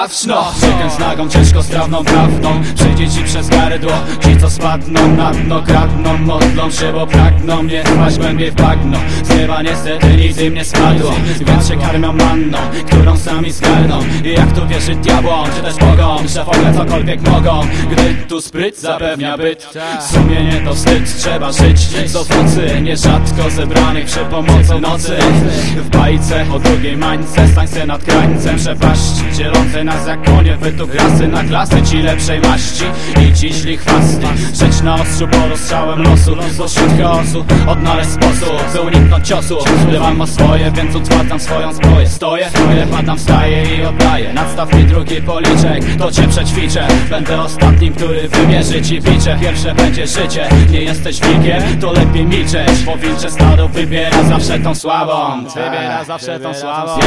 sprawczno Czekam z nagą, ciężko strawną prawdą. Przyjdzie ci przez gardło Ci co spadną na dno. Kradną, modlą się, bo pragną Nie wpaść głębiej w bagno. Z nieba niestety nic im nie spadło Więc się karmią manną Którą sami zgarną. I jak tu wierzy diabłom Czy też Bogom Szefowie cokolwiek mogą. Gdy tu spryt zapewnia byt Sumienie to wstyd, trzeba żyć Z nocy nierzadko zebranych przy pomocy nocy. W bajce o drugiej mańce Stań se nad krańcem przepaści Dzielące nas jak konie Wytuk rasy na klasy Ci lepszej maści. I ci źli chwasty Żyć na ostrzu porozstrzałem losu. Pośród chaosu odnaleźć sposób By uniknąć ciosu. Dbam o swoje, więc utwardzam swoją zbroję. Stoję, stoję, padam, wstaję i oddaję. Nadstaw mi drugi policzek, to cię przećwiczę. Będę ostatnim, który wymierzy ci bicze Pierwsze będzie życie, nie jesteś wilkiem To lepiej milczeć, bo wilcze stado wybiera zawsze tą słabą Wybiera zawsze tą słabą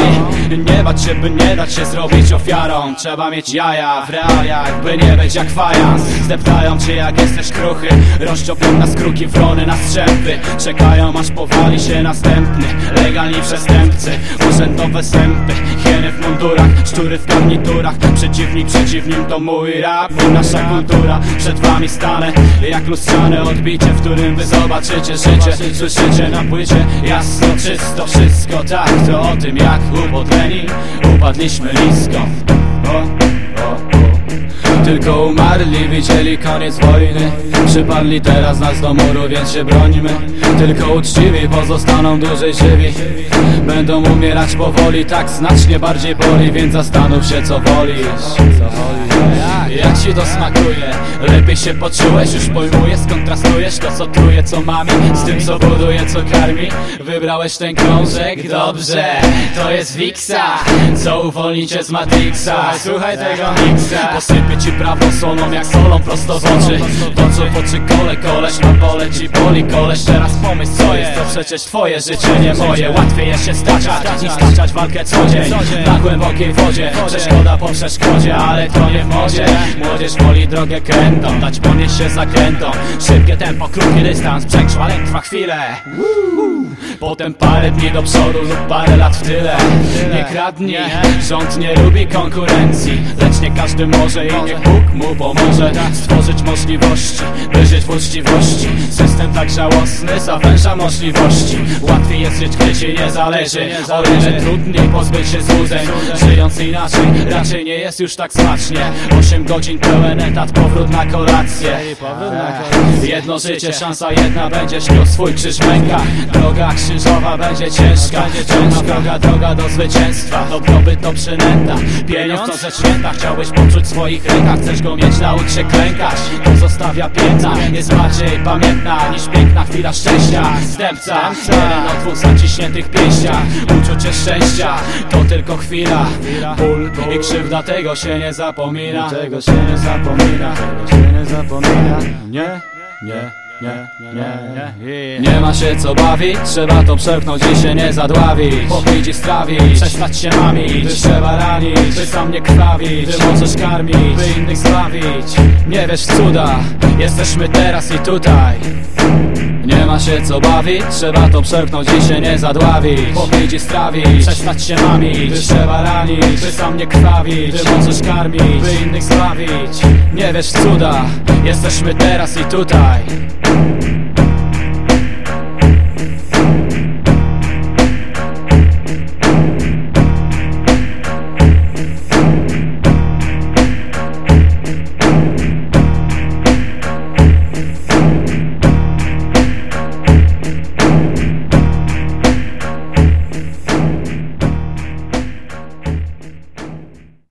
nie bać się, by nie dać się zrobić ofiarą Trzeba mieć jaja w realiach, by nie być jak fajans. Zdeptają cię jak jesteś kruchy Rozczopią nas kruki, wrony na strzępy. Czekają aż powali się następny Legalni przestępcy, urzędowe sępy. Hieny w mundurach, szczury w garniturach. Przeciwnik przeciwnim to mój rap nasza kultura Przed wami stanę jak lustrzane odbicie W którym wy zobaczycie życie. Słyszycie na płycie jasno, czysto Wszystko tak, to o tym jak upodleni Upadliśmy nisko. Tylko umarli, widzieli koniec wojny. Przypadli teraz nas do muru, więc się brońmy. Tylko uczciwi pozostaną dłużej żywi. Będą umierać powoli, tak znacznie bardziej boli Więc zastanów się co wolisz Jak ci to smakuje? Lepiej się poczułeś, już pojmujesz, skontrastujesz To co truje, co mamy, z tym co buduje, co karmi? Wybrałeś ten krążek? Dobrze, to jest Wixa Co uwolni cię z Matrixa. Słuchaj tego mixa Posypię ci prawdą słoną jak solą prosto w oczy. To co w oczy kole, koleś na pole ci boli Koleś. Teraz pomyśl co jest, to przecież twoje życie, nie moje. Łatwiej jest się staczać, niż staczać walkę co dzień. Na głębokiej wodzie, przeszkoda po przeszkodzie Ale to nie w modzie, młodzież woli drogę krętą Dać ponieść się zakrętą, szybkie tempo, krótki dystans Przetrwalek trwa chwilę. Potem parę dni do przodu lub parę lat w tyle. Nie kradnij, rząd nie lubi konkurencji. Lecz nie każdy może i niech Bóg mu pomoże Stworzyć możliwości, by żyć w uczciwości. System tak żałosny zawęża możliwości. Łatwiej jest żyć, gdy ci nie zależy. O ile trudniej pozbyć się złudzeń. Żyjąc inaczej, raczej nie jest już tak smacznie. 8 godzin pełen etat, powrót na kolację. Jedno życie, szansa jedna, będziesz niósł swój krzyż rękach Droga krzyżowa będzie ciężka Ciężka. droga, droga do zwycięstwa. Dobrobyt to przynęta. Pieniądz to rzecz święta. Chciałbyś poczuć w swoich rękach Chcesz go mieć, naucz się klękać. To zostawia pięta. Jest bardziej pamiętna niż piękna chwila szczęścia. Zdępca Jeden od dwóch zaciśniętych pięściach. Uczucie szczęścia To tylko chwila. Ból i krzywda Tego się nie zapomina się nie zapomina. Tego się nie zapomina. Nie, nie nie, nie, nie, nie. Ma się co bawić, trzeba to przepchnąć i się nie zadławić. Popić i strawić, przestać się mamić. By trzeba ranić, by sam nie krwawić. By możesz karmić, by innych zbawić. Nie wiesz cuda, jesteśmy teraz i tutaj nie ma się co bawić, trzeba to przepchnąć i się nie zadławić. Popić i strawić, przestać się mamić. By trzeba ranić, by sam nie krwawić. By możesz karmić, by innych zbawić. Nie wiesz cuda, jesteśmy teraz i tutaj